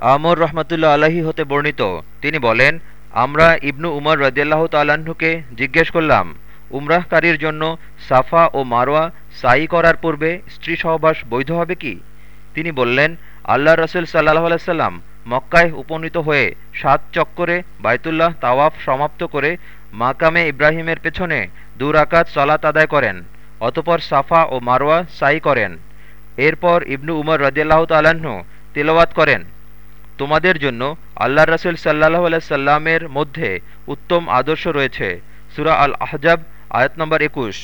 আমর রহমতুল্লা আলাহি হতে বর্ণিত। তিনি বলেন, আমরা ইবনু উমর রদিয়াল্লাহ তাল্লাহ্নকে জিজ্ঞেস করলাম, উমরাহকারীর জন্য সাফা ও মারোয়া সাই করার পূর্বে স্ত্রী সহবাস বৈধ হবে কি? তিনি বললেন, আল্লাহ রসুল সাল্লাহ আলাইসাল্লাম মক্কায় উপনীত হয়ে সাত চক্করে বাইতুল্লাহ তাওয়াফ সমাপ্ত করে মাকামে ইব্রাহিমের পেছনে দুরাকাত সলাত আদায় করেন, অতপর সাফা ও মারোয়া সাই করেন। এরপর ইবনু উমর রদিয়াল্লাহ তাল্লাহ্ন তিলওয়াত করেন। তোমাদের জন্য আল্লাহ রসুল সাল্লাহ আলাইসাল্লামের মধ্যে উত্তম আদর্শ রয়েছে। সুরা আল আহজাব আয়াত নম্বর একুশ।